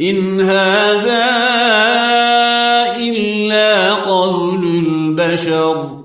إن هذا إلا قول البشر.